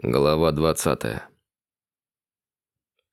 Глава 20.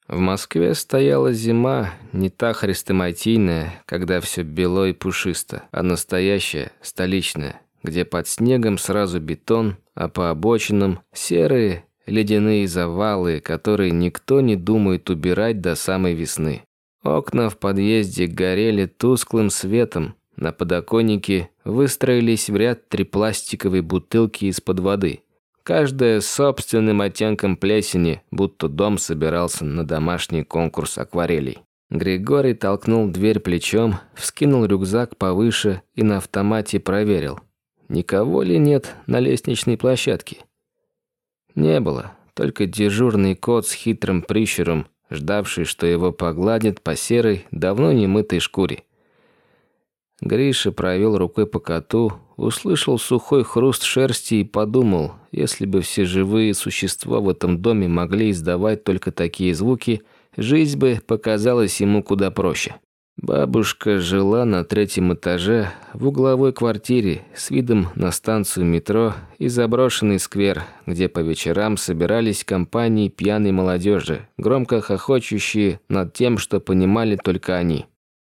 В Москве стояла зима, не та хрестоматийная, когда все бело и пушисто, а настоящая, столичная, где под снегом сразу бетон, а по обочинам серые ледяные завалы, которые никто не думает убирать до самой весны. Окна в подъезде горели тусклым светом, на подоконнике выстроились в ряд три пластиковые бутылки из-под воды – Каждая с собственным оттенком плесени, будто дом собирался на домашний конкурс акварелей. Григорий толкнул дверь плечом, вскинул рюкзак повыше и на автомате проверил. Никого ли нет на лестничной площадке? Не было, только дежурный кот с хитрым прищуром, ждавший, что его погладит по серой, давно не мытой шкуре. Гриша провел рукой по коту, услышал сухой хруст шерсти и подумал, если бы все живые существа в этом доме могли издавать только такие звуки, жизнь бы показалась ему куда проще. Бабушка жила на третьем этаже в угловой квартире с видом на станцию метро и заброшенный сквер, где по вечерам собирались компании пьяной молодежи, громко хохочущие над тем, что понимали только они.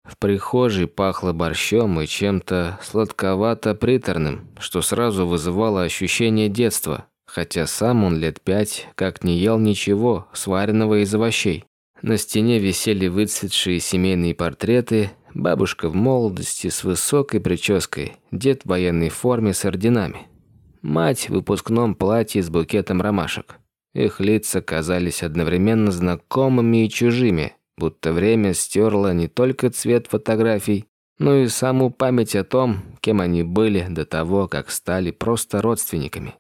В прихожей пахло борщом и чем-то сладковато-приторным, что сразу вызывало ощущение детства, хотя сам он лет пять как не ел ничего, сваренного из овощей. На стене висели выцветшие семейные портреты, бабушка в молодости с высокой прической, дед в военной форме с орденами. Мать в выпускном платье с букетом ромашек. Их лица казались одновременно знакомыми и чужими, будто время стерло не только цвет фотографий, но и саму память о том, кем они были до того, как стали просто родственниками.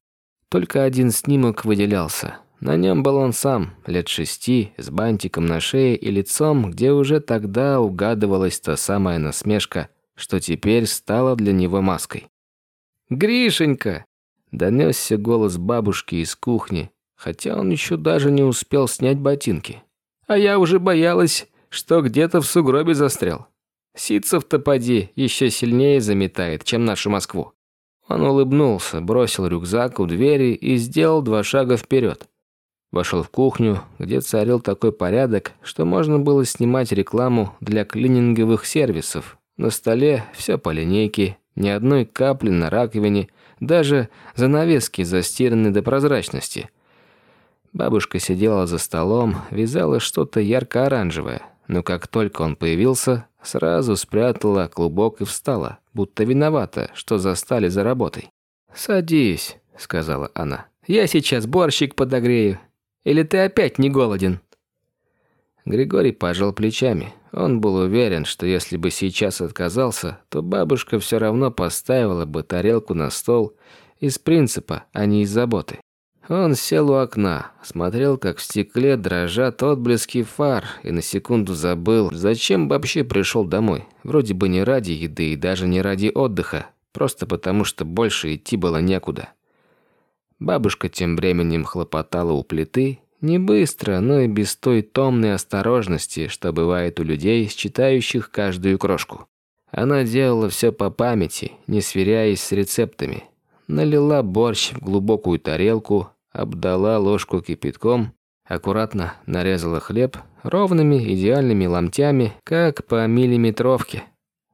Только один снимок выделялся. На нем был он сам, лет шести, с бантиком на шее и лицом, где уже тогда угадывалась та самая насмешка, что теперь стала для него маской. «Гришенька!» – донесся голос бабушки из кухни, хотя он еще даже не успел снять ботинки. А я уже боялась, что где-то в сугробе застрял. Ситцев-то поди еще сильнее заметает, чем нашу Москву. Он улыбнулся, бросил рюкзак у двери и сделал два шага вперед. Вошел в кухню, где царил такой порядок, что можно было снимать рекламу для клининговых сервисов. На столе все по линейке, ни одной капли на раковине, даже занавески застираны до прозрачности – Бабушка сидела за столом, вязала что-то ярко-оранжевое, но как только он появился, сразу спрятала клубок и встала, будто виновата, что застали за работой. «Садись», — сказала она. «Я сейчас борщик подогрею. Или ты опять не голоден?» Григорий пожал плечами. Он был уверен, что если бы сейчас отказался, то бабушка все равно поставила бы тарелку на стол из принципа, а не из заботы. Он сел у окна, смотрел, как в стекле дрожат отблески фар, и на секунду забыл, зачем вообще пришел домой. Вроде бы не ради еды и даже не ради отдыха, просто потому что больше идти было некуда. Бабушка тем временем хлопотала у плиты, не быстро, но и без той томной осторожности, что бывает у людей, считающих каждую крошку. Она делала все по памяти, не сверяясь с рецептами. Налила борщ в глубокую тарелку, обдала ложку кипятком, аккуратно нарезала хлеб ровными идеальными ломтями, как по миллиметровке.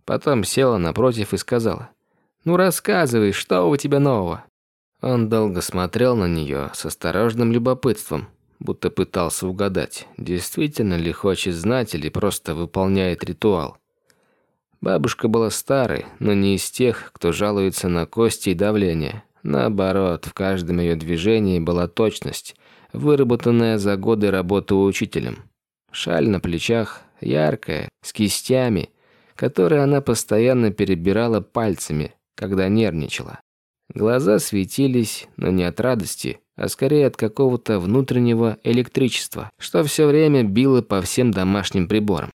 Потом села напротив и сказала, «Ну рассказывай, что у тебя нового?» Он долго смотрел на нее с осторожным любопытством, будто пытался угадать, действительно ли хочет знать или просто выполняет ритуал. Бабушка была старой, но не из тех, кто жалуется на кости и давление. Наоборот, в каждом ее движении была точность, выработанная за годы работы учителем. Шаль на плечах, яркая, с кистями, которые она постоянно перебирала пальцами, когда нервничала. Глаза светились, но не от радости, а скорее от какого-то внутреннего электричества, что все время било по всем домашним приборам.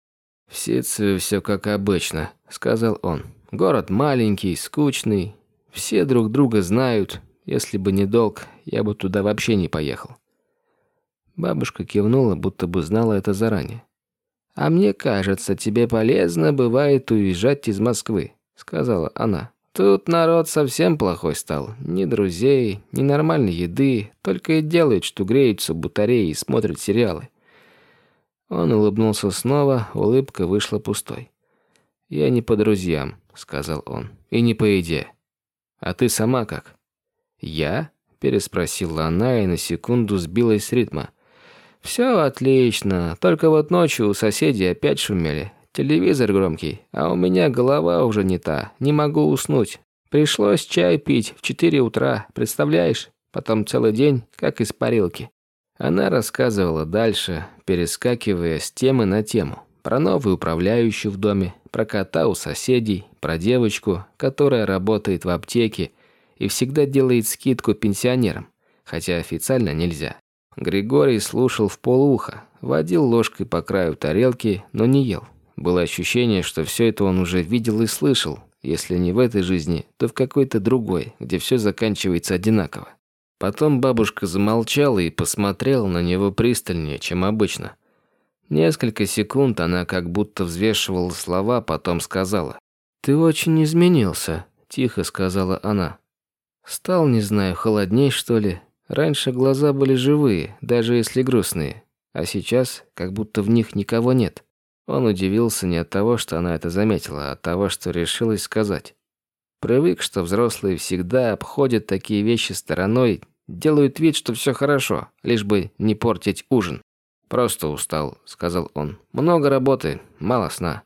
«В Сицеве все как обычно», — сказал он. «Город маленький, скучный, все друг друга знают. Если бы не долг, я бы туда вообще не поехал. Бабушка кивнула, будто бы знала это заранее. «А мне кажется, тебе полезно бывает уезжать из Москвы», — сказала она. Тут народ совсем плохой стал. Ни друзей, ни нормальной еды, только и делают, что греются в батарее и смотрят сериалы. Он улыбнулся снова, улыбка вышла пустой. «Я не по друзьям», — сказал он, — «и не по еде. А ты сама как?» «Я?» — переспросила она и на секунду сбилась с ритма. «Все отлично, только вот ночью у соседей опять шумели. Телевизор громкий, а у меня голова уже не та, не могу уснуть. Пришлось чай пить в четыре утра, представляешь? Потом целый день, как из парилки». Она рассказывала дальше, перескакивая с темы на тему. Про новую управляющую в доме, про кота у соседей, про девочку, которая работает в аптеке и всегда делает скидку пенсионерам, хотя официально нельзя. Григорий слушал в полуха, водил ложкой по краю тарелки, но не ел. Было ощущение, что все это он уже видел и слышал, если не в этой жизни, то в какой-то другой, где все заканчивается одинаково. Потом бабушка замолчала и посмотрела на него пристальнее, чем обычно. Несколько секунд она как будто взвешивала слова, потом сказала. «Ты очень изменился», – тихо сказала она. «Стал, не знаю, холодней, что ли. Раньше глаза были живые, даже если грустные, а сейчас как будто в них никого нет». Он удивился не от того, что она это заметила, а от того, что решилась сказать. Привык, что взрослые всегда обходят такие вещи стороной, делают вид, что все хорошо, лишь бы не портить ужин. «Просто устал», — сказал он. «Много работы, мало сна».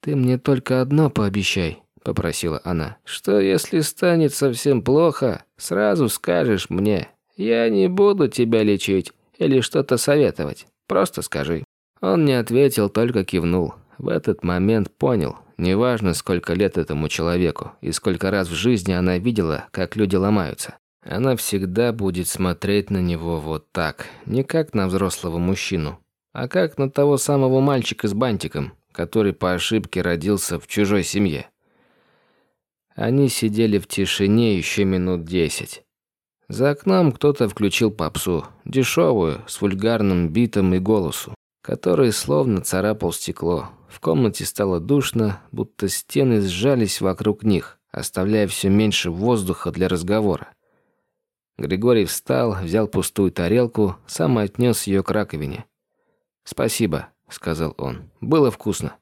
«Ты мне только одно пообещай», — попросила она. «Что, если станет совсем плохо, сразу скажешь мне. Я не буду тебя лечить или что-то советовать. Просто скажи». Он не ответил, только кивнул. В этот момент понял, неважно, сколько лет этому человеку и сколько раз в жизни она видела, как люди ломаются. Она всегда будет смотреть на него вот так, не как на взрослого мужчину, а как на того самого мальчика с бантиком, который по ошибке родился в чужой семье. Они сидели в тишине еще минут десять. За окном кто-то включил попсу, дешевую, с вульгарным битом и голосу который словно царапал стекло. В комнате стало душно, будто стены сжались вокруг них, оставляя все меньше воздуха для разговора. Григорий встал, взял пустую тарелку, сам отнес ее к раковине. «Спасибо», — сказал он. «Было вкусно».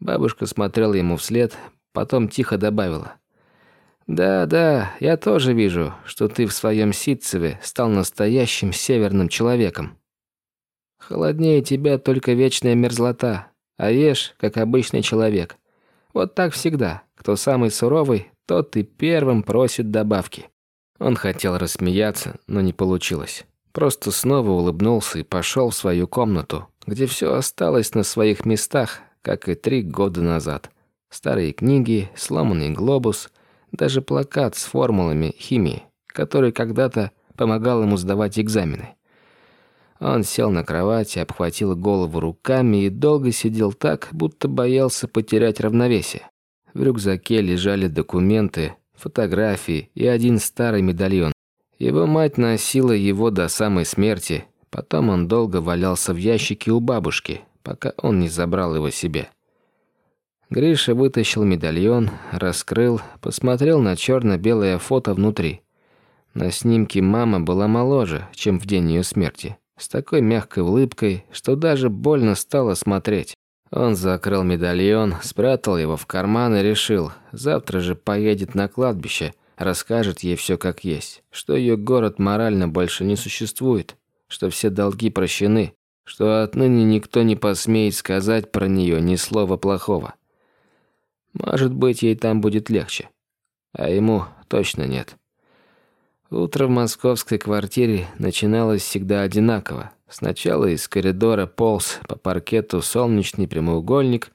Бабушка смотрела ему вслед, потом тихо добавила. «Да, да, я тоже вижу, что ты в своем ситцеве стал настоящим северным человеком». Холоднее тебя только вечная мерзлота, а ешь, как обычный человек. Вот так всегда. Кто самый суровый, тот и первым просит добавки». Он хотел рассмеяться, но не получилось. Просто снова улыбнулся и пошел в свою комнату, где все осталось на своих местах, как и три года назад. Старые книги, сломанный глобус, даже плакат с формулами химии, который когда-то помогал ему сдавать экзамены. Он сел на кровати, обхватил голову руками и долго сидел так, будто боялся потерять равновесие. В рюкзаке лежали документы, фотографии и один старый медальон. Его мать носила его до самой смерти, потом он долго валялся в ящике у бабушки, пока он не забрал его себе. Гриша вытащил медальон, раскрыл, посмотрел на черно-белое фото внутри. На снимке мама была моложе, чем в день ее смерти с такой мягкой улыбкой, что даже больно стало смотреть. Он закрыл медальон, спрятал его в карман и решил, завтра же поедет на кладбище, расскажет ей все как есть, что ее город морально больше не существует, что все долги прощены, что отныне никто не посмеет сказать про нее ни слова плохого. Может быть, ей там будет легче, а ему точно нет. Утро в московской квартире начиналось всегда одинаково. Сначала из коридора полз по паркету солнечный прямоугольник,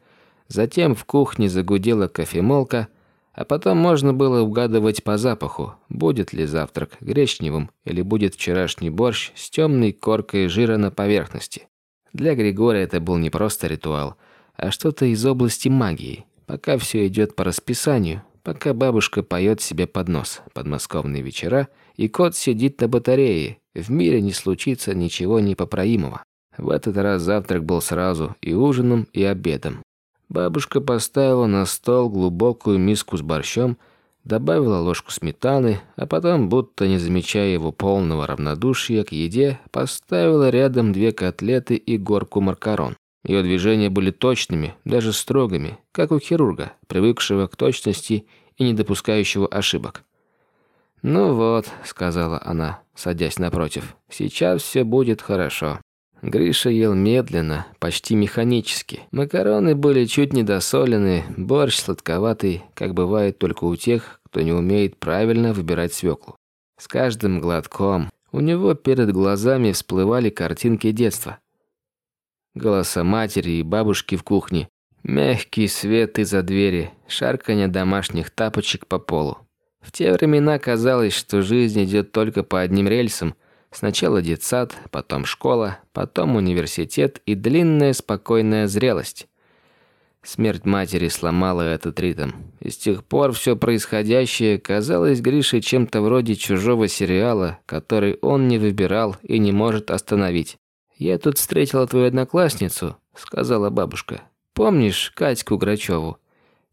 затем в кухне загудела кофемолка, а потом можно было угадывать по запаху, будет ли завтрак гречневым или будет вчерашний борщ с темной коркой жира на поверхности. Для Григория это был не просто ритуал, а что-то из области магии. Пока все идет по расписанию, пока бабушка поет себе под нос подмосковные вечера – и кот сидит на батарее. В мире не случится ничего непоправимого. В этот раз завтрак был сразу и ужином, и обедом. Бабушка поставила на стол глубокую миску с борщом, добавила ложку сметаны, а потом, будто не замечая его полного равнодушия к еде, поставила рядом две котлеты и горку макарон. Ее движения были точными, даже строгими, как у хирурга, привыкшего к точности и не допускающего ошибок. «Ну вот», — сказала она, садясь напротив, — «сейчас все будет хорошо». Гриша ел медленно, почти механически. Макароны были чуть недосолены, борщ сладковатый, как бывает только у тех, кто не умеет правильно выбирать свеклу. С каждым глотком у него перед глазами всплывали картинки детства. Голоса матери и бабушки в кухне, мягкий свет из-за двери, шарканье домашних тапочек по полу. В те времена казалось, что жизнь идет только по одним рельсам, Сначала детсад, потом школа, потом университет и длинная спокойная зрелость. Смерть матери сломала этот ритм. И с тех пор все происходящее казалось Грише чем-то вроде чужого сериала, который он не выбирал и не может остановить. «Я тут встретила твою одноклассницу», — сказала бабушка. «Помнишь Катьку Грачеву?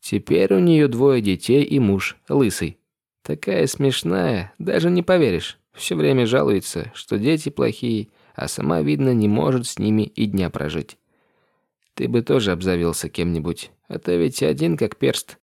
Теперь у нее двое детей и муж, лысый. Такая смешная, даже не поверишь». Все время жалуется, что дети плохие, а сама, видно, не может с ними и дня прожить. Ты бы тоже обзавелся кем-нибудь, а то ведь один как перст».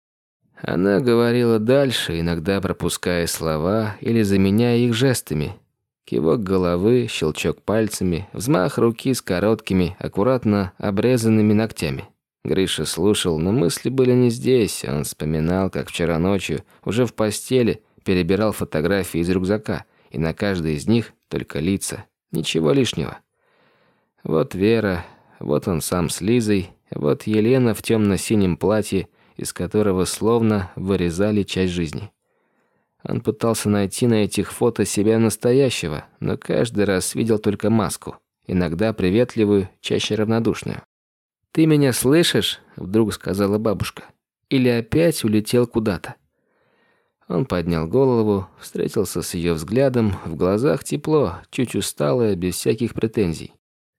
Она говорила дальше, иногда пропуская слова или заменяя их жестами. Кивок головы, щелчок пальцами, взмах руки с короткими, аккуратно обрезанными ногтями. Гриша слушал, но мысли были не здесь. Он вспоминал, как вчера ночью, уже в постели, перебирал фотографии из рюкзака – и на каждой из них только лица, ничего лишнего. Вот Вера, вот он сам с Лизой, вот Елена в темно-синем платье, из которого словно вырезали часть жизни. Он пытался найти на этих фото себя настоящего, но каждый раз видел только маску, иногда приветливую, чаще равнодушную. «Ты меня слышишь?» – вдруг сказала бабушка. «Или опять улетел куда-то?» Он поднял голову, встретился с ее взглядом, в глазах тепло, чуть усталое, без всяких претензий.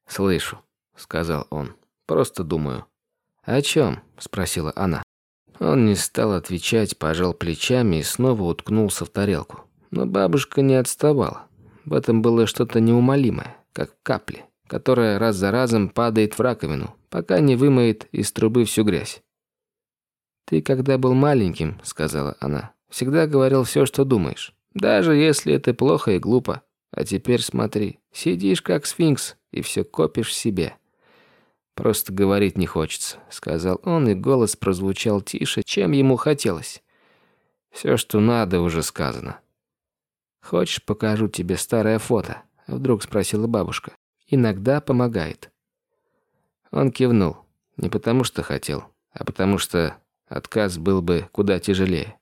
«Слышу», — сказал он, — «просто думаю». «О чем?» — спросила она. Он не стал отвечать, пожал плечами и снова уткнулся в тарелку. Но бабушка не отставала. В этом было что-то неумолимое, как капли, которая раз за разом падает в раковину, пока не вымоет из трубы всю грязь. «Ты когда был маленьким», — сказала она, Всегда говорил все, что думаешь. Даже если это плохо и глупо. А теперь смотри, сидишь как сфинкс и все копишь себе. Просто говорить не хочется, сказал он, и голос прозвучал тише, чем ему хотелось. Все, что надо, уже сказано. Хочешь, покажу тебе старое фото? Вдруг спросила бабушка. Иногда помогает. Он кивнул. Не потому что хотел, а потому что отказ был бы куда тяжелее.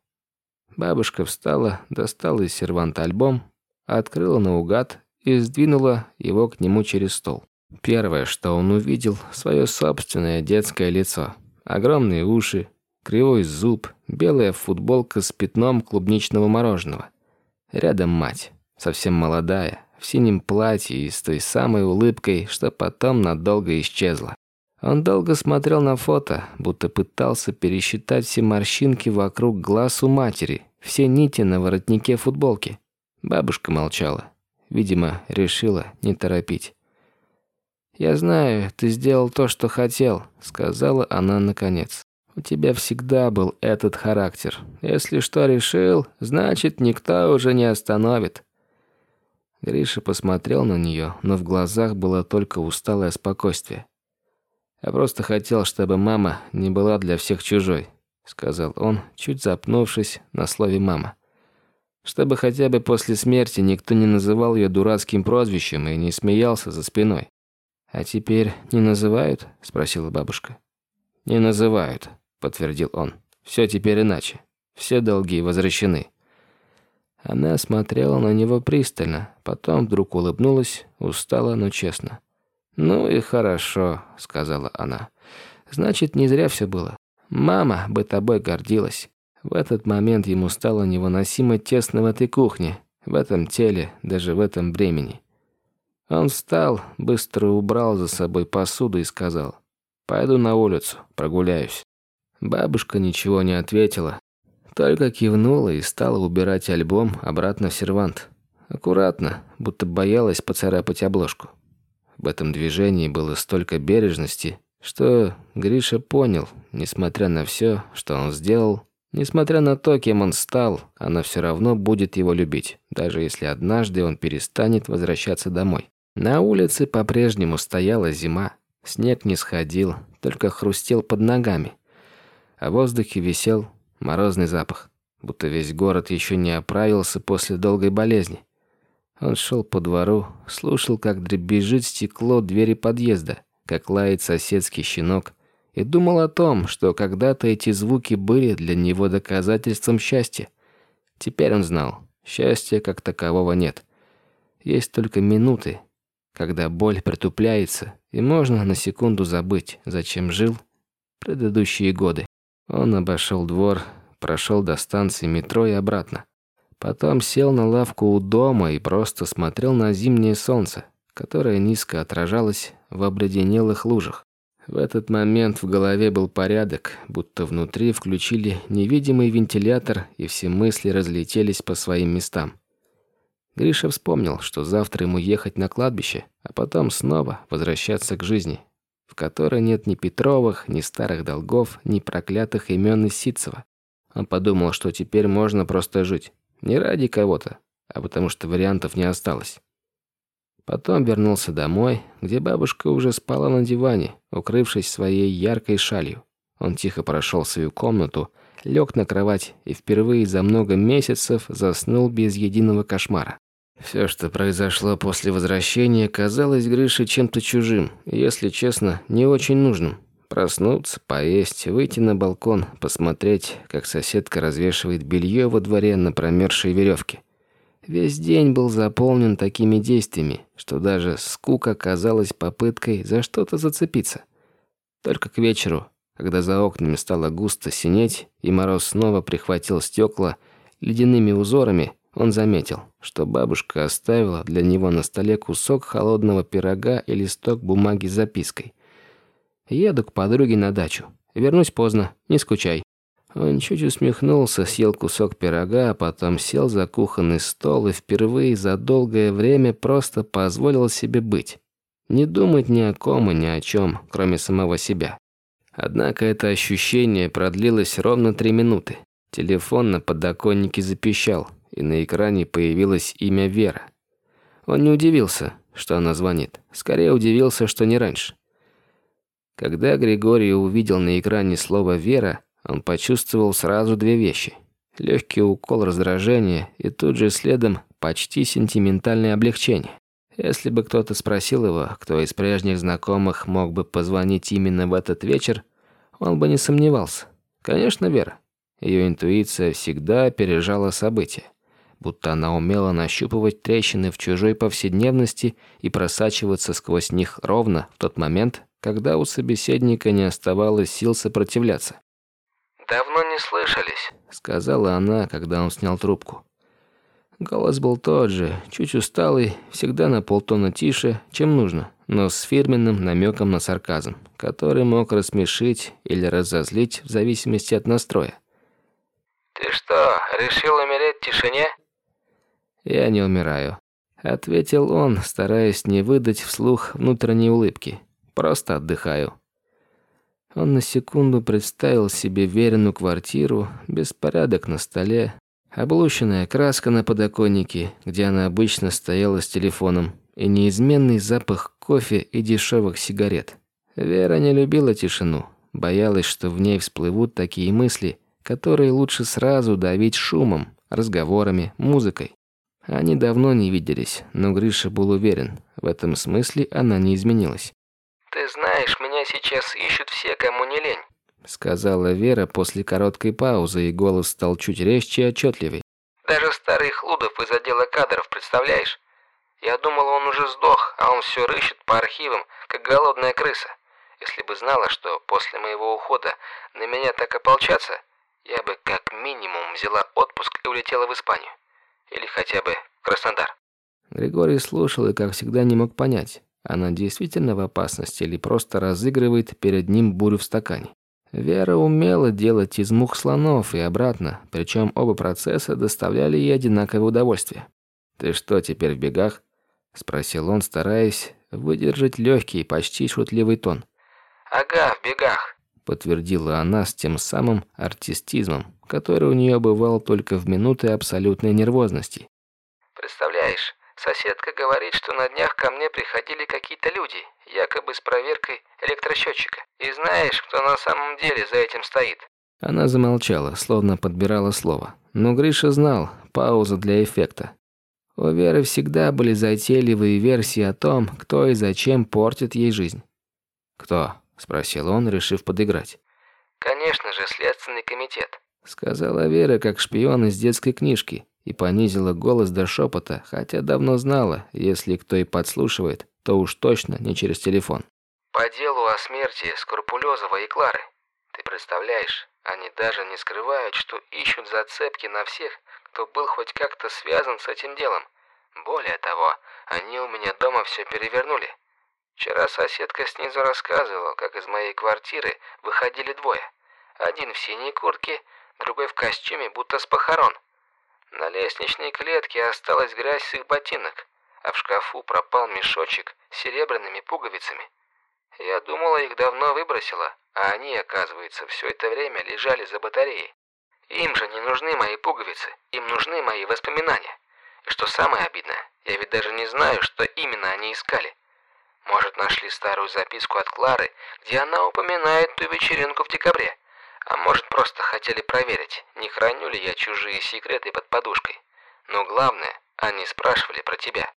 Бабушка встала, достала из серванта альбом, открыла наугад и сдвинула его к нему через стол. Первое, что он увидел, свое собственное детское лицо. Огромные уши, кривой зуб, белая футболка с пятном клубничного мороженого. Рядом мать, совсем молодая, в синем платье и с той самой улыбкой, что потом надолго исчезла. Он долго смотрел на фото, будто пытался пересчитать все морщинки вокруг глаз у матери, все нити на воротнике футболки. Бабушка молчала. Видимо, решила не торопить. «Я знаю, ты сделал то, что хотел», — сказала она наконец. «У тебя всегда был этот характер. Если что решил, значит, никто уже не остановит». Гриша посмотрел на нее, но в глазах было только усталое спокойствие. Я просто хотел, чтобы мама не была для всех чужой», — сказал он, чуть запнувшись на слове «мама». «Чтобы хотя бы после смерти никто не называл ее дурацким прозвищем и не смеялся за спиной». «А теперь не называют?» — спросила бабушка. «Не называют», — подтвердил он. «Все теперь иначе. Все долги возвращены». Она смотрела на него пристально, потом вдруг улыбнулась, устала, но честно. «Ну и хорошо», — сказала она. «Значит, не зря все было. Мама бы тобой гордилась». В этот момент ему стало невыносимо тесно в этой кухне, в этом теле, даже в этом времени. Он встал, быстро убрал за собой посуду и сказал. Пойду на улицу, прогуляюсь». Бабушка ничего не ответила, только кивнула и стала убирать альбом обратно в сервант. Аккуратно, будто боялась поцарапать обложку. В этом движении было столько бережности, что Гриша понял, несмотря на все, что он сделал, несмотря на то, кем он стал, она все равно будет его любить, даже если однажды он перестанет возвращаться домой. На улице по-прежнему стояла зима, снег не сходил, только хрустел под ногами, а в воздухе висел морозный запах, будто весь город еще не оправился после долгой болезни. Он шел по двору, слушал, как дребезжит стекло двери подъезда, как лает соседский щенок, и думал о том, что когда-то эти звуки были для него доказательством счастья. Теперь он знал, счастья как такового нет. Есть только минуты, когда боль притупляется, и можно на секунду забыть, зачем жил предыдущие годы. Он обошел двор, прошел до станции метро и обратно. Потом сел на лавку у дома и просто смотрел на зимнее солнце, которое низко отражалось в обледенелых лужах. В этот момент в голове был порядок, будто внутри включили невидимый вентилятор, и все мысли разлетелись по своим местам. Гриша вспомнил, что завтра ему ехать на кладбище, а потом снова возвращаться к жизни, в которой нет ни Петровых, ни старых долгов, ни проклятых имен из Ситцева. Он подумал, что теперь можно просто жить. Не ради кого-то, а потому что вариантов не осталось. Потом вернулся домой, где бабушка уже спала на диване, укрывшись своей яркой шалью. Он тихо прошел свою комнату, лег на кровать и впервые за много месяцев заснул без единого кошмара. Все, что произошло после возвращения, казалось Грише чем-то чужим, если честно, не очень нужным. Проснуться, поесть, выйти на балкон, посмотреть, как соседка развешивает белье во дворе на промерзшей веревке. Весь день был заполнен такими действиями, что даже скука казалась попыткой за что-то зацепиться. Только к вечеру, когда за окнами стало густо синеть, и мороз снова прихватил стекла ледяными узорами, он заметил, что бабушка оставила для него на столе кусок холодного пирога и листок бумаги с запиской. «Еду к подруге на дачу. Вернусь поздно, не скучай». Он чуть усмехнулся, съел кусок пирога, а потом сел за кухонный стол и впервые за долгое время просто позволил себе быть. Не думать ни о ком и ни о чем, кроме самого себя. Однако это ощущение продлилось ровно три минуты. Телефон на подоконнике запищал, и на экране появилось имя Вера. Он не удивился, что она звонит. Скорее удивился, что не раньше. Когда Григорий увидел на экране слово «Вера», он почувствовал сразу две вещи. Легкий укол раздражения и тут же следом почти сентиментальное облегчение. Если бы кто-то спросил его, кто из прежних знакомых мог бы позвонить именно в этот вечер, он бы не сомневался. Конечно, Вера. Ее интуиция всегда опережала события, будто она умела нащупывать трещины в чужой повседневности и просачиваться сквозь них ровно в тот момент, когда у собеседника не оставалось сил сопротивляться. «Давно не слышались», — сказала она, когда он снял трубку. Голос был тот же, чуть усталый, всегда на полтона тише, чем нужно, но с фирменным намеком на сарказм, который мог рассмешить или разозлить в зависимости от настроя. «Ты что, решил умереть в тишине?» «Я не умираю», — ответил он, стараясь не выдать вслух внутренней улыбки. «Просто отдыхаю». Он на секунду представил себе веренную квартиру, беспорядок на столе, облущенная краска на подоконнике, где она обычно стояла с телефоном, и неизменный запах кофе и дешевых сигарет. Вера не любила тишину, боялась, что в ней всплывут такие мысли, которые лучше сразу давить шумом, разговорами, музыкой. Они давно не виделись, но Гриша был уверен, в этом смысле она не изменилась. «Ты знаешь, меня сейчас ищут все, кому не лень», сказала Вера после короткой паузы, и голос стал чуть резче и отчетливей. «Даже старый Хлудов из отдела кадров, представляешь? Я думал, он уже сдох, а он все рыщет по архивам, как голодная крыса. Если бы знала, что после моего ухода на меня так ополчатся, я бы как минимум взяла отпуск и улетела в Испанию. Или хотя бы Краснодар». Григорий слушал и, как всегда, не мог понять, Она действительно в опасности или просто разыгрывает перед ним бурю в стакане? Вера умела делать из мух слонов и обратно, причем оба процесса доставляли ей одинаковое удовольствие. «Ты что, теперь в бегах?» – спросил он, стараясь выдержать легкий, почти шутливый тон. «Ага, в бегах», – подтвердила она с тем самым артистизмом, который у нее бывал только в минуты абсолютной нервозности. «Представляешь, соседка говорит, что на днях ко мне приходили какие-то люди, якобы с проверкой электросчетчика. И знаешь, кто на самом деле за этим стоит?» Она замолчала, словно подбирала слово. Но Гриша знал, пауза для эффекта. У Веры всегда были затейливые версии о том, кто и зачем портит ей жизнь. «Кто?» – спросил он, решив подыграть. «Конечно же, Следственный комитет», – сказала Вера, как шпион из детской книжки, и понизила голос до шепота, хотя давно знала, если кто и подслушивает, то уж точно не через телефон. «По делу о смерти Скрупулезова и Клары. Ты представляешь, они даже не скрывают, что ищут зацепки на всех, кто был хоть как-то связан с этим делом. Более того, они у меня дома все перевернули. Вчера соседка снизу рассказывала, как из моей квартиры выходили двое. Один в синей куртке, другой в костюме, будто с похорон. На лестничной клетке осталась грязь с их ботинок, а в шкафу пропал мешочек с серебряными пуговицами. Я думала, их давно выбросила, а они, оказывается, все это время лежали за батареей. Им же не нужны мои пуговицы, им нужны мои воспоминания. И что самое обидное, я ведь даже не знаю, что именно они искали. Может, нашли старую записку от Клары, где она упоминает ту вечеринку в декабре. А может, просто хотели проверить, не храню ли я чужие секреты под подушкой. Но главное, они спрашивали про тебя.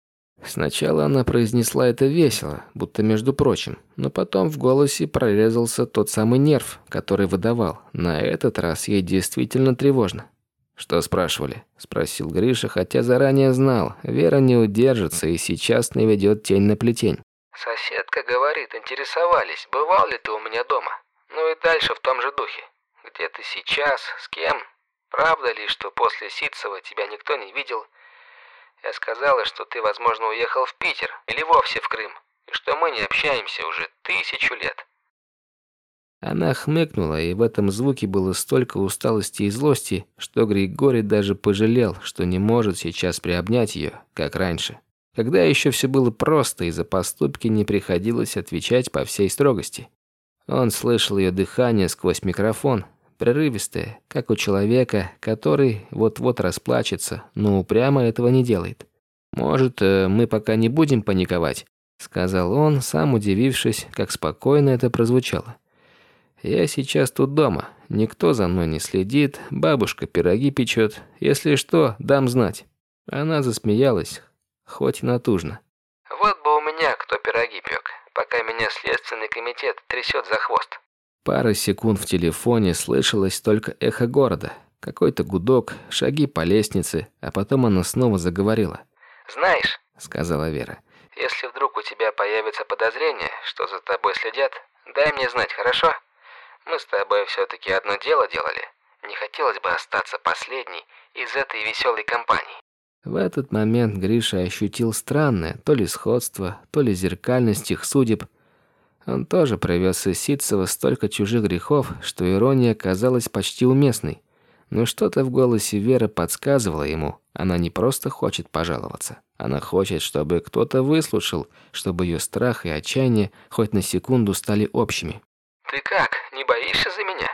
Сначала она произнесла это весело, будто между прочим, но потом в голосе прорезался тот самый нерв, который выдавал. На этот раз ей действительно тревожно. «Что спрашивали?» – спросил Гриша, хотя заранее знал, Вера не удержится и сейчас наведет тень на плетень. «Соседка говорит, интересовались, бывал ли ты у меня дома? Ну и дальше в том же духе. Где ты сейчас, с кем? Правда ли, что после Ситцева тебя никто не видел?» Я сказала, что ты, возможно, уехал в Питер или вовсе в Крым, и что мы не общаемся уже тысячу лет». Она хмыкнула, и в этом звуке было столько усталости и злости, что Григорий даже пожалел, что не может сейчас приобнять ее, как раньше. Когда еще все было просто, и за поступки не приходилось отвечать по всей строгости. Он слышал ее дыхание сквозь микрофон, прерывистое, как у человека, который вот-вот расплачется, но упрямо этого не делает. «Может, э, мы пока не будем паниковать?» – сказал он, сам удивившись, как спокойно это прозвучало. «Я сейчас тут дома, никто за мной не следит, бабушка пироги печет, если что, дам знать». Она засмеялась, хоть и натужно. «Вот бы у меня кто пироги пек, пока меня следственный комитет трясет за хвост». Пара секунд в телефоне слышалось только эхо города. Какой-то гудок, шаги по лестнице, а потом она снова заговорила. «Знаешь», — сказала Вера, — «если вдруг у тебя появится подозрение, что за тобой следят, дай мне знать, хорошо? Мы с тобой все-таки одно дело делали. Не хотелось бы остаться последней из этой веселой компании». В этот момент Гриша ощутил странное то ли сходство, то ли зеркальность их судеб, он тоже привез из Ситцева столько чужих грехов, что ирония казалась почти уместной. Но что-то в голосе Веры подсказывало ему, она не просто хочет пожаловаться. Она хочет, чтобы кто-то выслушал, чтобы ее страх и отчаяние хоть на секунду стали общими. «Ты как, не боишься за меня?»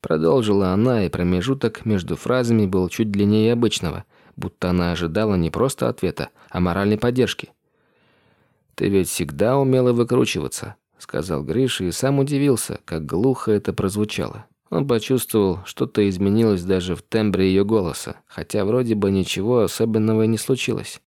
Продолжила она, и промежуток между фразами был чуть длиннее обычного, будто она ожидала не просто ответа, а моральной поддержки. «Ты ведь всегда умела выкручиваться сказал Гриша и сам удивился, как глухо это прозвучало. Он почувствовал, что-то изменилось даже в тембре ее голоса, хотя вроде бы ничего особенного и не случилось.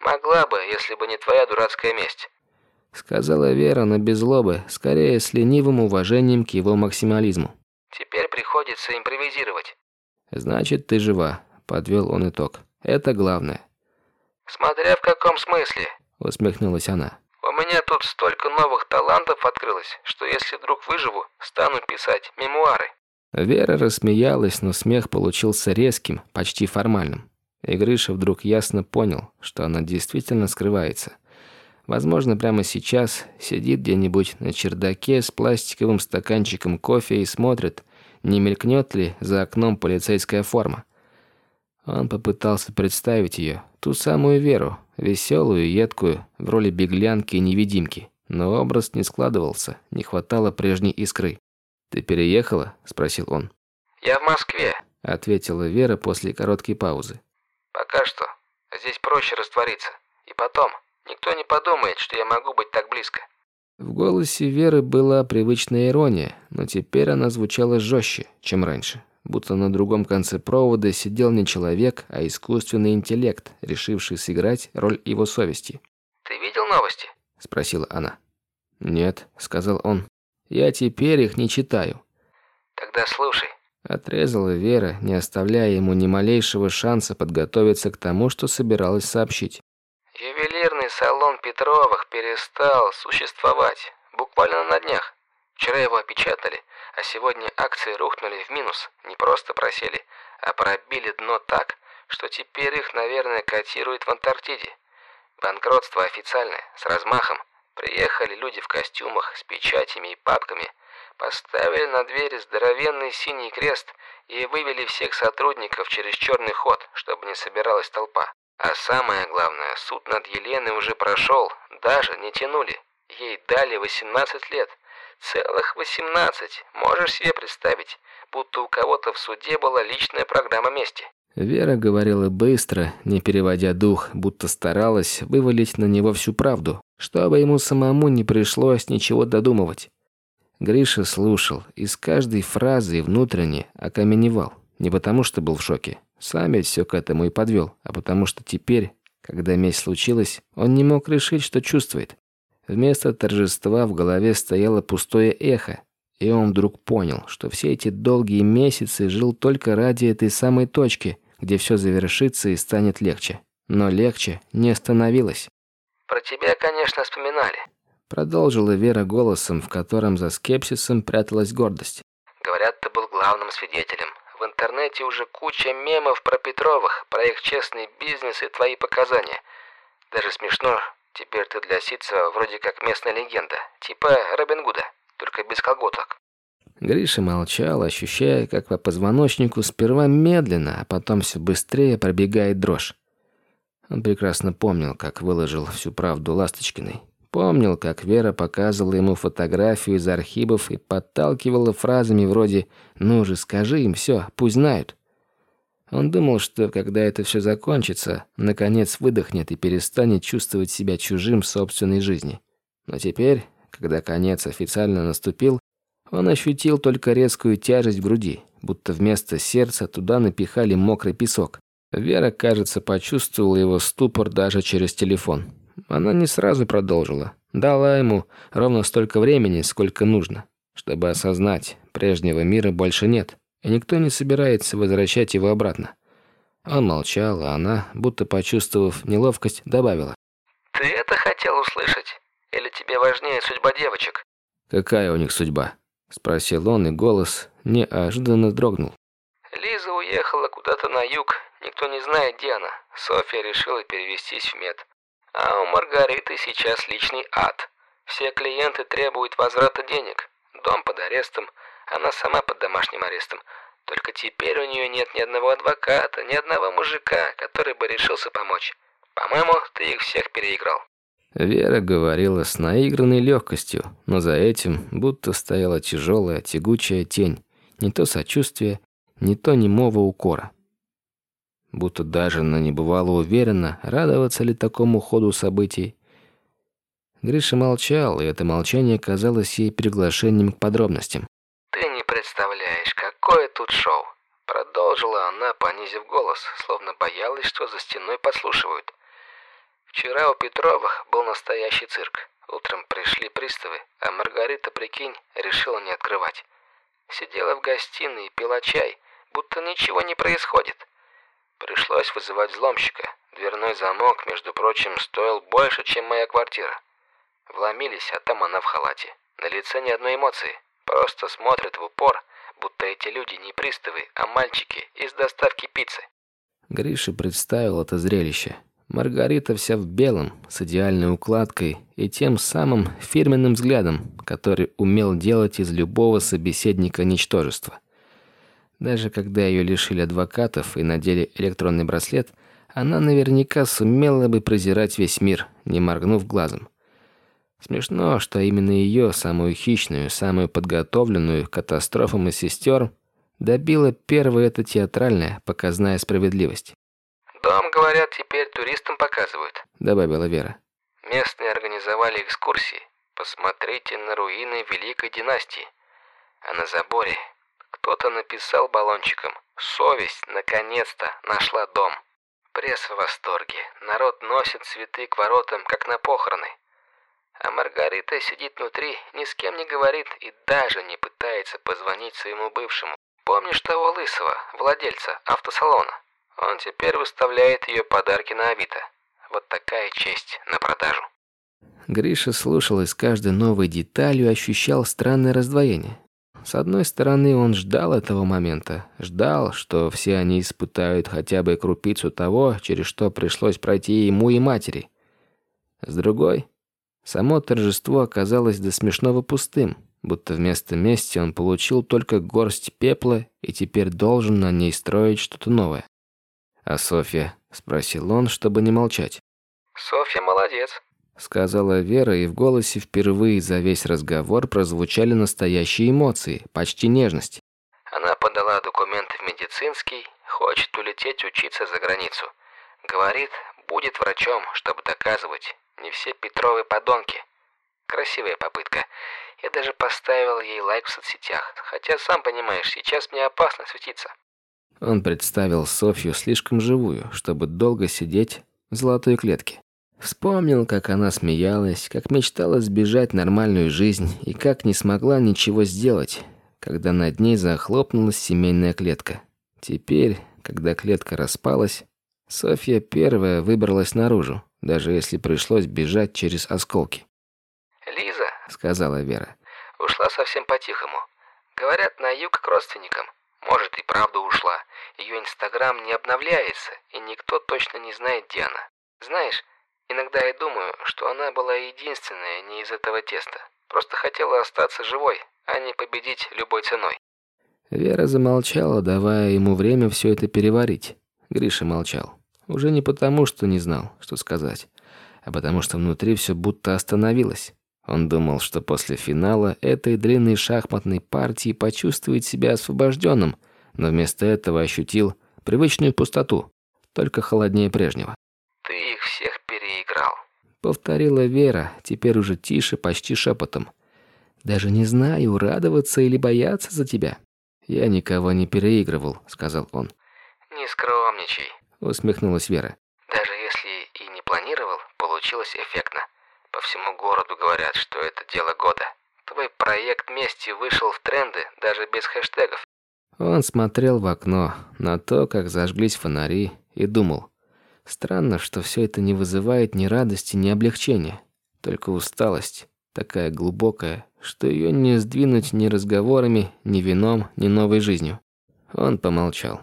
«Могла бы, если бы не твоя дурацкая месть», — сказала Вера, но без злобы, скорее с ленивым уважением к его максимализму. «Теперь приходится импровизировать». «Значит, ты жива», — подвел он итог. «Это главное». «Смотря в каком смысле», — усмехнулась она. У меня тут столько новых талантов открылось, что если вдруг выживу, стану писать мемуары». Вера рассмеялась, но смех получился резким, почти формальным. И Гриша вдруг ясно понял, что она действительно скрывается. Возможно, прямо сейчас сидит где-нибудь на чердаке с пластиковым стаканчиком кофе и смотрит, не мелькнет ли за окном полицейская форма. Он попытался представить ее, ту самую Веру, веселую, едкую, в роли беглянки и невидимки. Но образ не складывался, не хватало прежней искры. «Ты переехала?» – спросил он. «Я в Москве», – ответила Вера после короткой паузы. «Пока что. Здесь проще раствориться. И потом, никто не подумает, что я могу быть так близко». В голосе Веры была привычная ирония, но теперь она звучала жестче, чем раньше. Будто на другом конце провода сидел не человек, а искусственный интеллект, решивший сыграть роль его совести. «Ты видел новости?» – спросила она. «Нет», – сказал он. «Я теперь их не читаю». «Тогда слушай». Отрезала Вера, не оставляя ему ни малейшего шанса подготовиться к тому, что собиралась сообщить. Ювелирный салон Петровых перестал существовать. Буквально на днях. Вчера его опечатали, а сегодня акции рухнули в минус. Не просто просели, а пробили дно так, что теперь их, наверное, котируют в Антарктиде. Банкротство официальное, с размахом. Приехали люди в костюмах, с печатями и папками, поставили на двери здоровенный синий крест и вывели всех сотрудников через черный ход, чтобы не собиралась толпа. А самое главное, суд над Еленой уже прошел, даже не тянули. Ей дали 18 лет. Целых 18. Можешь себе представить, будто у кого-то в суде была личная программа мести. Вера говорила быстро, не переводя дух, будто старалась вывалить на него всю правду, чтобы ему самому не пришлось ничего додумывать. Гриша слушал и с каждой фразой внутренне окаменевал. Не потому, что был в шоке, сам ведь все к этому и подвел, а потому что теперь, когда месть случилась, он не мог решить, что чувствует. Вместо торжества в голове стояло пустое эхо, и он вдруг понял, что все эти долгие месяцы жил только ради этой самой точки, где все завершится и станет легче. Но легче не становилось. «Про тебя, конечно, вспоминали», продолжила Вера голосом, в котором за скепсисом пряталась гордость. «Говорят, ты был главным свидетелем. В интернете уже куча мемов про Петровых, про их честный бизнес и твои показания. Даже смешно, теперь ты для Ситца вроде как местная легенда, типа Робин Гуда, только без колготок. Гриша молчал, ощущая, как по позвоночнику сперва медленно, а потом все быстрее пробегает дрожь. Он прекрасно помнил, как выложил всю правду Ласточкиной. Помнил, как Вера показывала ему фотографию из архивов и подталкивала фразами вроде «Ну же, скажи им все, пусть знают». Он думал, что когда это все закончится, наконец выдохнет и перестанет чувствовать себя чужим в собственной жизни. Но теперь, когда конец официально наступил, он ощутил только резкую тяжесть в груди, будто вместо сердца туда напихали мокрый песок. Вера, кажется, почувствовала его ступор даже через телефон. Она не сразу продолжила. Дала ему ровно столько времени, сколько нужно, чтобы осознать, прежнего мира больше нет, и никто не собирается возвращать его обратно. Он молчал, а она, будто почувствовав неловкость, добавила. «Ты это хотел услышать? Или тебе важнее судьба девочек?» «Какая у них судьба?» – спросил он, и голос неожиданно дрогнул. «Лиза уехала куда-то на юг, никто не знает, где она. Софья решила перевестись в мед. А у Маргариты сейчас личный ад. Все клиенты требуют возврата денег. Дом под арестом, она сама под домашним арестом. Только теперь у нее нет ни одного адвоката, ни одного мужика, который бы решился помочь. По-моему, ты их всех переиграл. Вера говорила с наигранной легкостью, но за этим будто стояла тяжелая, тягучая тень. Не то сочувствие, не то немого укора будто даже она не бывала уверена, радоваться ли такому ходу событий. Гриша молчал, и это молчание казалось ей приглашением к подробностям. «Ты не представляешь, какое тут шоу!» Продолжила она, понизив голос, словно боялась, что за стеной подслушивают. «Вчера у Петровых был настоящий цирк. Утром пришли приставы, а Маргарита, прикинь, решила не открывать. Сидела в гостиной и пила чай, будто ничего не происходит. Пришлось вызывать взломщика. Дверной замок, между прочим, стоил больше, чем моя квартира. Вломились, а там она в халате. На лице ни одной эмоции. Просто смотрит в упор, будто эти люди не приставы, а мальчики из доставки пиццы. Гриша представил это зрелище. Маргарита вся в белом, с идеальной укладкой и тем самым фирменным взглядом, который умел делать из любого собеседника ничтожество. Даже когда ее лишили адвокатов и надели электронный браслет, она наверняка сумела бы презирать весь мир, не моргнув глазом. Смешно, что именно ее, самую хищную, самую подготовленную к катастрофам из сестер, добила первая эта театральная, показная справедливость. «Дом, говорят, теперь туристам показывают», — добавила Вера. «Местные организовали экскурсии. Посмотрите на руины Великой династии. А на заборе кто-то написал баллончиком «Совесть, наконец-то, нашла дом». Пресса в восторге. Народ носит цветы к воротам, как на похороны. А Маргарита сидит внутри, ни с кем не говорит и даже не пытается позвонить своему бывшему. Помнишь того лысого, владельца автосалона? Он теперь выставляет ее подарки на Авито. Вот такая честь на продажу. Гриша слушал и с каждой новой деталью ощущал странное раздвоение. С одной стороны, он ждал этого момента, ждал, что все они испытают хотя бы крупицу того, через что пришлось пройти ему и матери. С другой, само торжество оказалось до смешного пустым, будто вместо мести он получил только горсть пепла и теперь должен на ней строить что-то новое. «А Софья?» – спросил он, чтобы не молчать. «Софья молодец», сказала Вера, и в голосе впервые за весь разговор прозвучали настоящие эмоции, почти нежность. Она подала документы в медицинский, хочет улететь учиться за границу. Говорит, будет врачом, чтобы доказывать, не все Петровы подонки. Красивая попытка. Я даже поставил ей лайк в соцсетях, хотя, сам понимаешь, сейчас мне опасно светиться. Он представил Софью слишком живую, чтобы долго сидеть в золотой клетке. Вспомнил, как она смеялась, как мечтала сбежать нормальную жизнь и как не смогла ничего сделать, когда над ней захлопнулась семейная клетка. Теперь, когда клетка распалась, Софья первая выбралась наружу, даже если пришлось бежать через осколки. «Лиза», — сказала Вера, — «ушла совсем по-тихому. Говорят, на юг к родственникам. Может, и правда ушла. Ее инстаграм не обновляется, и никто точно не знает, где она. Знаешь, Иногда я думаю, что она была единственная не из этого теста. Просто хотела остаться живой, а не победить любой ценой. Вера замолчала, давая ему время все это переварить. Гриша молчал. Уже не потому, что не знал, что сказать, а потому что внутри все будто остановилось. Он думал, что после финала этой длинной шахматной партии почувствует себя освобожденным, но вместо этого ощутил привычную пустоту, только холоднее прежнего. «Ты их всех переиграл», — повторила Вера, теперь уже тише, почти шепотом. «Даже не знаю, радоваться или бояться за тебя». «Я никого не переигрывал», — сказал он. «Не скромничай», — усмехнулась Вера. «Даже если и не планировал, получилось эффектно. По всему городу говорят, что это дело года. Твой проект мести вышел в тренды даже без хэштегов». Он смотрел в окно на то, как зажглись фонари, и думал, Странно, что все это не вызывает ни радости, ни облегчения, только усталость, такая глубокая, что ее не сдвинуть ни разговорами, ни вином, ни новой жизнью. Он помолчал.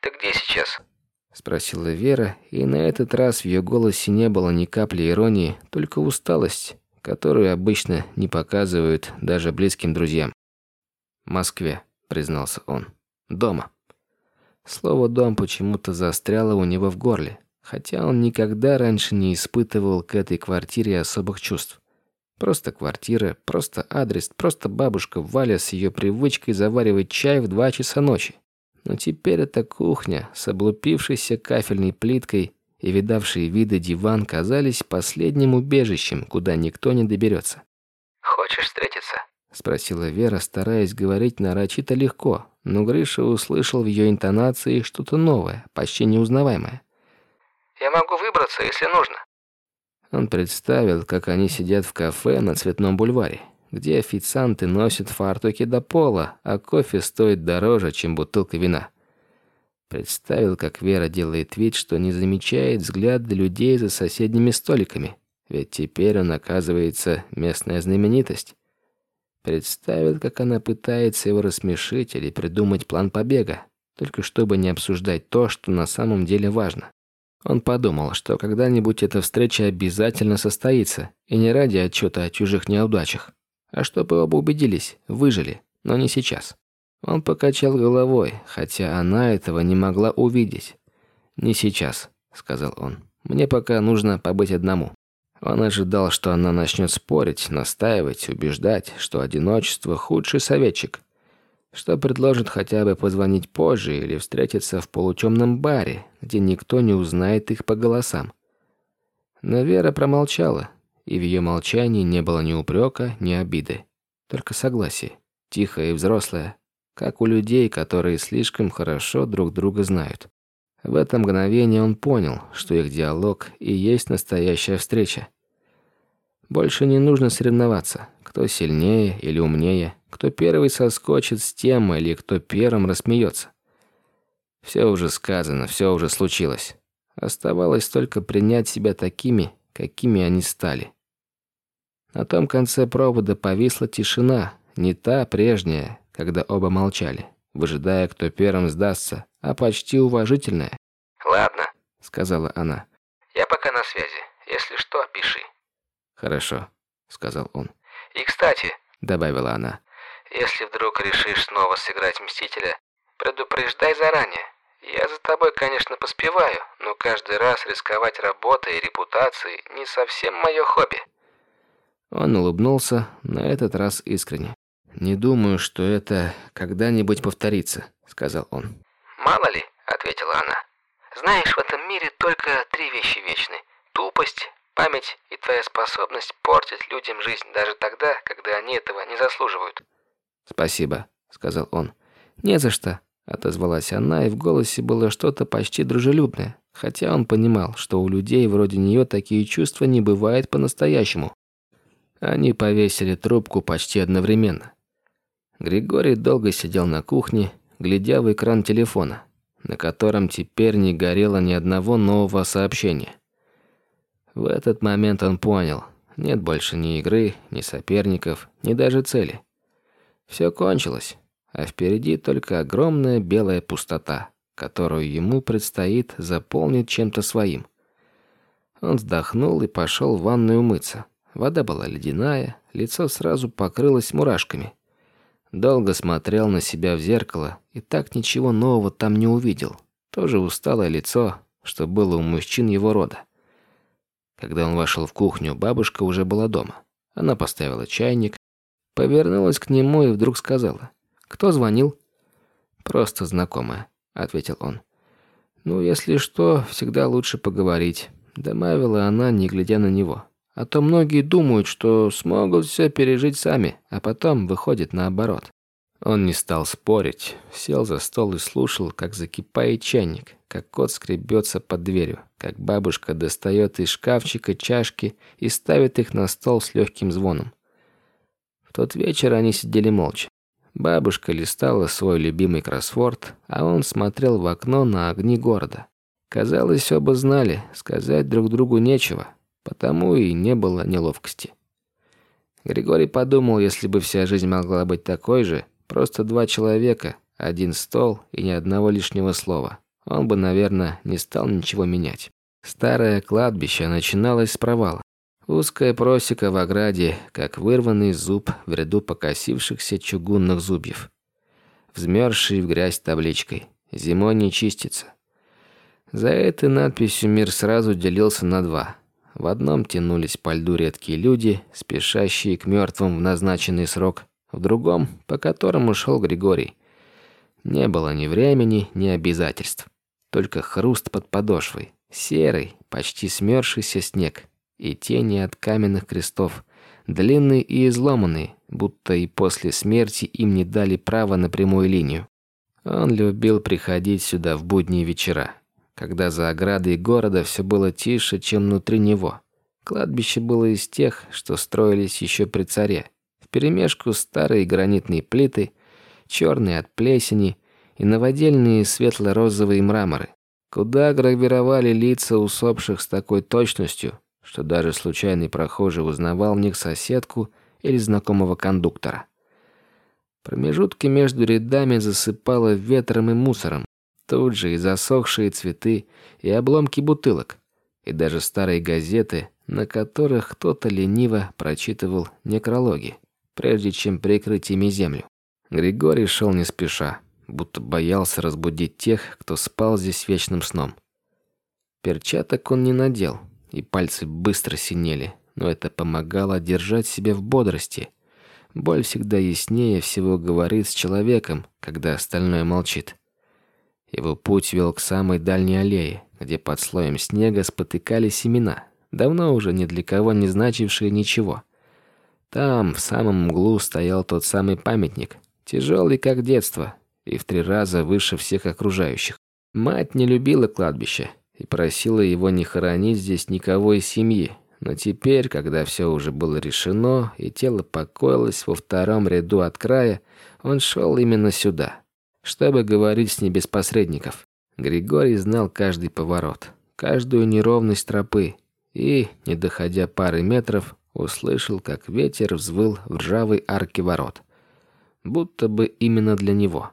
«Ты где сейчас?» Спросила Вера, и на этот раз в ее голосе не было ни капли иронии, только усталость, которую обычно не показывают даже близким друзьям. «В Москве», — признался он. «Дома». Слово «дом» почему-то застряло у него в горле, хотя он никогда раньше не испытывал к этой квартире особых чувств. Просто квартира, просто адрес, просто бабушка Валя с ее привычкой заваривать чай в два часа ночи. Но теперь эта кухня с облупившейся кафельной плиткой и видавшие виды диван казались последним убежищем, куда никто не доберется. «Хочешь встретиться?» — спросила Вера, стараясь говорить нарочито легко, но Гриша услышал в ее интонации что-то новое, почти неузнаваемое. «Я могу выбраться, если нужно». Он представил, как они сидят в кафе на Цветном бульваре, где официанты носят фартуки до пола, а кофе стоит дороже, чем бутылка вина. Представил, как Вера делает вид, что не замечает взгляд людей за соседними столиками, ведь теперь он оказывается местная знаменитость. Представил, как она пытается его рассмешить или придумать план побега, только чтобы не обсуждать то, что на самом деле важно. Он подумал, что когда-нибудь эта встреча обязательно состоится, и не ради отчета о чужих неудачах, а чтобы оба убедились, выжили, но не сейчас. Он покачал головой, хотя она этого не могла увидеть. «Не сейчас», — сказал он. «Мне пока нужно побыть одному». Он ожидал, что она начнет спорить, настаивать, убеждать, что одиночество – худший советчик. Что предложит хотя бы позвонить позже или встретиться в полутемном баре, где никто не узнает их по голосам. Но Вера промолчала, и в ее молчании не было ни упрека, ни обиды. Только согласие, тихое и взрослое, как у людей, которые слишком хорошо друг друга знают. В это мгновение он понял, что их диалог и есть настоящая встреча. Больше не нужно соревноваться, кто сильнее или умнее, кто первый соскочит с темы или кто первым рассмеется. Все уже сказано, все уже случилось. Оставалось только принять себя такими, какими они стали. На том конце провода повисла тишина, не та прежняя, когда оба молчали, выжидая, кто первым сдастся, а почти уважительная. «Ладно», — сказала она. «Я пока на связи. Если что, пиши». «Хорошо», — сказал он. «И, кстати», — добавила она, «если вдруг решишь снова сыграть Мстителя, предупреждай заранее. Я за тобой, конечно, поспеваю, но каждый раз рисковать работой и репутацией не совсем мое хобби». Он улыбнулся, на этот раз искренне. «Не думаю, что это когда-нибудь повторится», — сказал он. «Мало ли», — ответила она. «Знаешь, в этом мире только три вещи вечны. Тупость, память и твоя способность портить людям жизнь даже тогда, когда они этого не заслуживают». «Спасибо», — сказал он. «Не за что», — отозвалась она, и в голосе было что-то почти дружелюбное, хотя он понимал, что у людей вроде нее такие чувства не бывает по-настоящему. Они повесили трубку почти одновременно. Григорий долго сидел на кухне, глядя в экран телефона, на котором теперь не горело ни одного нового сообщения. В этот момент он понял, нет больше ни игры, ни соперников, ни даже цели. Все кончилось, а впереди только огромная белая пустота, которую ему предстоит заполнить чем-то своим. Он вздохнул и пошел в ванную умыться. Вода была ледяная, лицо сразу покрылось мурашками. Долго смотрел на себя в зеркало и так ничего нового там не увидел. Тоже усталое лицо, что было у мужчин его рода. Когда он вошел в кухню, бабушка уже была дома. Она поставила чайник, повернулась к нему и вдруг сказала. «Кто звонил?» «Просто знакомая», — ответил он. «Ну, если что, всегда лучше поговорить», — добавила она, не глядя на него. А то многие думают, что смогут все пережить сами, а потом выходит наоборот. Он не стал спорить, сел за стол и слушал, как закипает чайник, как кот скребется под дверью, как бабушка достает из шкафчика чашки и ставит их на стол с легким звоном. В тот вечер они сидели молча. Бабушка листала свой любимый кроссворд, а он смотрел в окно на огни города. Казалось, оба знали, сказать друг другу нечего, Потому и не было неловкости. Григорий подумал, если бы вся жизнь могла быть такой же, просто два человека, один стол и ни одного лишнего слова, он бы, наверное, не стал ничего менять. Старое кладбище начиналось с провала. Узкая просека в ограде, как вырванный зуб в ряду покосившихся чугунных зубьев. Взмерзший в грязь табличкой «Зимой не чистится». За этой надписью мир сразу делился на два – в одном тянулись по льду редкие люди, спешащие к мертвым в назначенный срок, в другом, по которому шел Григорий. Не было ни времени, ни обязательств. Только хруст под подошвой, серый, почти смерзшийся снег и тени от каменных крестов, длинные и изломанные, будто и после смерти им не дали права на прямую линию. Он любил приходить сюда в будние вечера, когда за оградой города все было тише, чем внутри него. Кладбище было из тех, что строились еще при царе. Вперемешку старые гранитные плиты, черные от плесени и новодельные светло-розовые мраморы, куда гравировали лица усопших с такой точностью, что даже случайный прохожий узнавал в них соседку или знакомого кондуктора. Промежутки между рядами засыпало ветром и мусором, Тут же и засохшие цветы, и обломки бутылок, и даже старые газеты, на которых кто-то лениво прочитывал некрологи, прежде чем прикрыть ими землю. Григорий шел не спеша, будто боялся разбудить тех, кто спал здесь вечным сном. Перчаток он не надел, и пальцы быстро синели, но это помогало держать себя в бодрости. Боль всегда яснее всего говорит с человеком, когда остальное молчит. Его путь вел к самой дальней аллее, где под слоем снега спотыкались семена, давно уже ни для кого не значившие ничего. Там, в самом углу, стоял тот самый памятник, тяжелый как детство, и в три раза выше всех окружающих. Мать не любила кладбище и просила его не хоронить здесь никого из семьи. Но теперь, когда все уже было решено и тело покоилось во втором ряду от края, он шел именно сюда чтобы говорить с ней без посредников. Григорий знал каждый поворот, каждую неровность тропы и, не доходя пары метров, услышал, как ветер взвыл в ржавой арке ворот. Будто бы именно для него.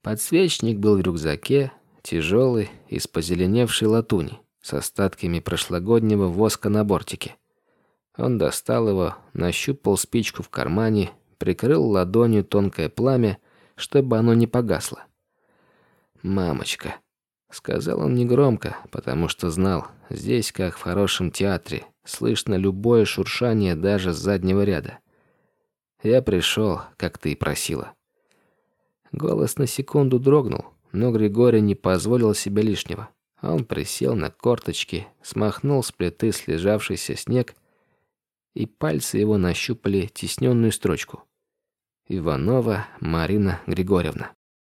Подсвечник был в рюкзаке, тяжелый, из позеленевшей латуни, с остатками прошлогоднего воска на бортике. Он достал его, нащупал спичку в кармане, прикрыл ладонью тонкое пламя чтобы оно не погасло. «Мамочка», — сказал он негромко, потому что знал, здесь, как в хорошем театре, слышно любое шуршание даже с заднего ряда. «Я пришел, как ты и просила». Голос на секунду дрогнул, но Григорий не позволил себе лишнего. Он присел на корточки, смахнул с плиты слежавшийся снег, и пальцы его нащупали тесненную строчку. Иванова Марина Григорьевна.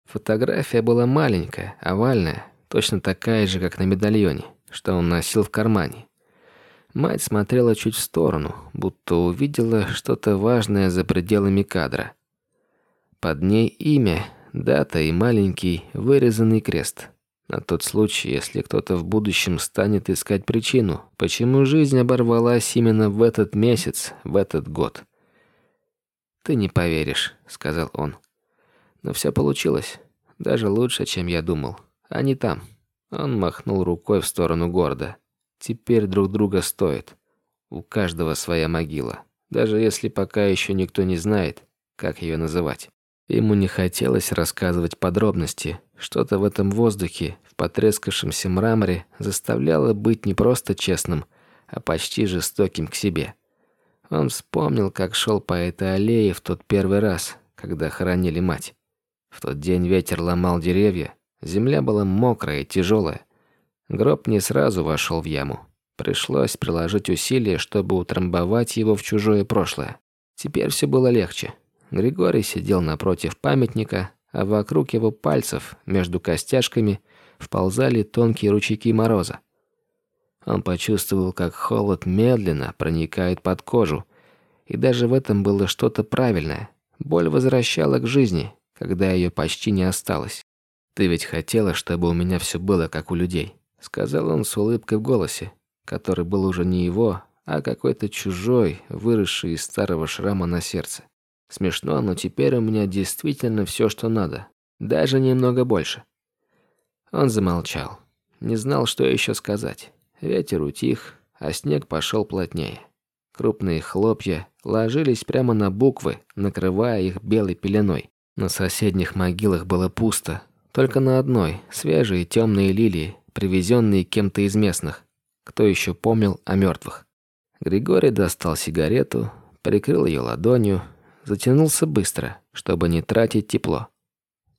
Фотография была маленькая, овальная, точно такая же, как на медальоне, что он носил в кармане. Мать смотрела чуть в сторону, будто увидела что-то важное за пределами кадра. Под ней имя, дата и маленький вырезанный крест. На тот случай, если кто-то в будущем станет искать причину, почему жизнь оборвалась именно в этот месяц, в этот год. «Ты не поверишь», — сказал он. «Но все получилось. Даже лучше, чем я думал. Они там». Он махнул рукой в сторону города. «Теперь друг друга стоит. У каждого своя могила. Даже если пока еще никто не знает, как ее называть». Ему не хотелось рассказывать подробности. Что-то в этом воздухе, в потрескавшемся мраморе, заставляло быть не просто честным, а почти жестоким к себе. Он вспомнил, как шел по этой аллее в тот первый раз, когда хоронили мать. В тот день ветер ломал деревья, земля была мокрая и тяжелая. Гроб не сразу вошел в яму. Пришлось приложить усилия, чтобы утрамбовать его в чужое прошлое. Теперь все было легче. Григорий сидел напротив памятника, а вокруг его пальцев, между костяшками, вползали тонкие ручейки мороза. Он почувствовал, как холод медленно проникает под кожу, и даже в этом было что-то правильное. Боль возвращала к жизни, когда ее почти не осталось. «Ты ведь хотела, чтобы у меня все было, как у людей», — сказал он с улыбкой в голосе, который был уже не его, а какой-то чужой, выросший из старого шрама на сердце. Смешно, но теперь у меня действительно все, что надо. Даже немного больше. Он замолчал. Не знал, что еще сказать. Ветер утих, а снег пошел плотнее. Крупные хлопья ложились прямо на буквы, накрывая их белой пеленой. На соседних могилах было пусто. Только на одной свежие темные лилии, привезенные кем-то из местных. Кто еще помнил о мертвых? Григорий достал сигарету, прикрыл ее ладонью, затянулся быстро, чтобы не тратить тепло.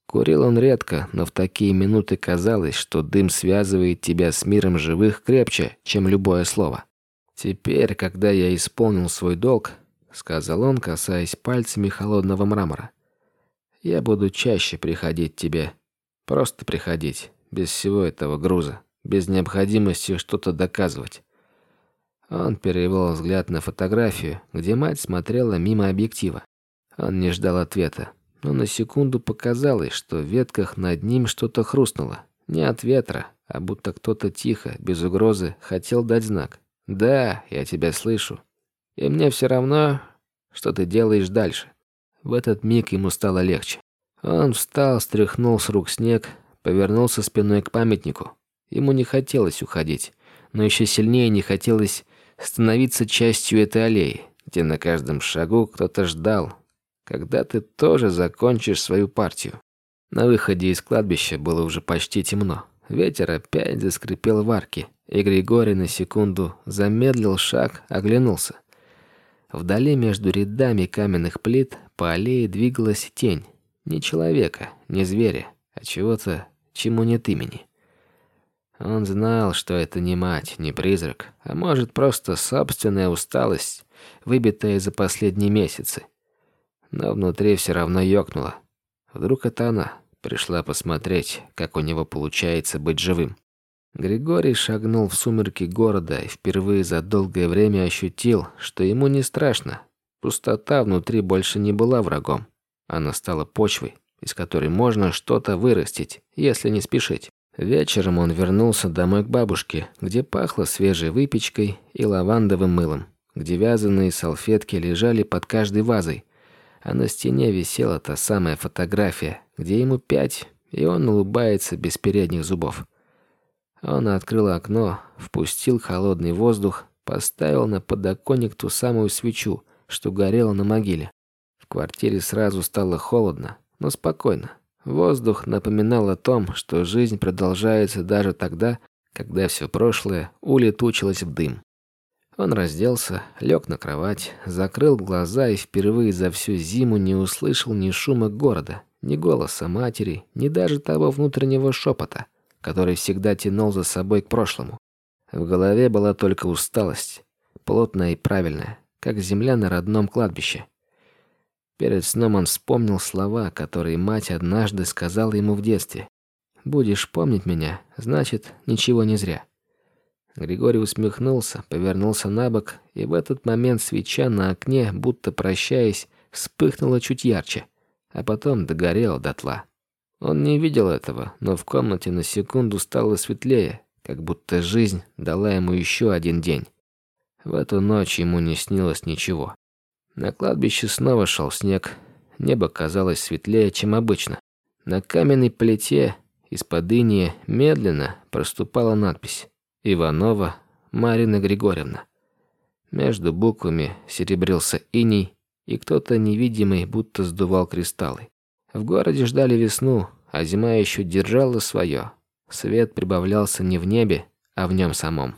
Курил он редко, но в такие минуты казалось, что дым связывает тебя с миром живых крепче, чем любое слово. «Теперь, когда я исполнил свой долг», — сказал он, касаясь пальцами холодного мрамора, «я буду чаще приходить тебе. Просто приходить, без всего этого груза, без необходимости что-то доказывать». Он перевел взгляд на фотографию, где мать смотрела мимо объектива. Он не ждал ответа, но на секунду показалось, что в ветках над ним что-то хрустнуло. Не от ветра, а будто кто-то тихо, без угрозы, хотел дать знак. «Да, я тебя слышу. И мне все равно, что ты делаешь дальше». В этот миг ему стало легче. Он встал, стряхнул с рук снег, повернулся спиной к памятнику. Ему не хотелось уходить, но еще сильнее не хотелось становиться частью этой аллеи, где на каждом шагу кто-то ждал, когда ты тоже закончишь свою партию. На выходе из кладбища было уже почти темно. Ветер опять заскрипел в арке, и Григорий на секунду замедлил шаг, оглянулся. Вдали между рядами каменных плит по аллее двигалась тень. Не человека, не зверя, а чего-то, чему нет имени. Он знал, что это не мать, не призрак, а может просто собственная усталость, выбитая за последние месяцы. Но внутри все равно ёкнуло. Вдруг это она пришла посмотреть, как у него получается быть живым. Григорий шагнул в сумерки города и впервые за долгое время ощутил, что ему не страшно. Пустота внутри больше не была врагом. Она стала почвой, из которой можно что-то вырастить, если не спешить. Вечером он вернулся домой к бабушке, где пахло свежей выпечкой и лавандовым мылом, где вязаные салфетки лежали под каждой вазой, а на стене висела та самая фотография, где ему пять, и он улыбается без передних зубов. Он открыл окно, впустил холодный воздух, поставил на подоконник ту самую свечу, что горела на могиле. В квартире сразу стало холодно, но спокойно. Воздух напоминал о том, что жизнь продолжается даже тогда, когда все прошлое улетучилось в дым. Он разделся, лег на кровать, закрыл глаза и впервые за всю зиму не услышал ни шума города, ни голоса матери, ни даже того внутреннего шепота, который всегда тянул за собой к прошлому. В голове была только усталость, плотная и правильная, как земля на родном кладбище. Перед сном он вспомнил слова, которые мать однажды сказала ему в детстве. «Будешь помнить меня, значит, ничего не зря». Григорий усмехнулся, повернулся на бок, и в этот момент свеча на окне, будто прощаясь, вспыхнула чуть ярче, а потом догорела дотла. Он не видел этого, но в комнате на секунду стало светлее, как будто жизнь дала ему еще один день. В эту ночь ему не снилось ничего. На кладбище снова шел снег. Небо казалось светлее, чем обычно. На каменной плите из-под медленно проступала надпись Иванова Марина Григорьевна. Между буквами серебрился иней, и кто-то невидимый будто сдувал кристаллы. В городе ждали весну, а зима еще держала свое. Свет прибавлялся не в небе, а в нем самом.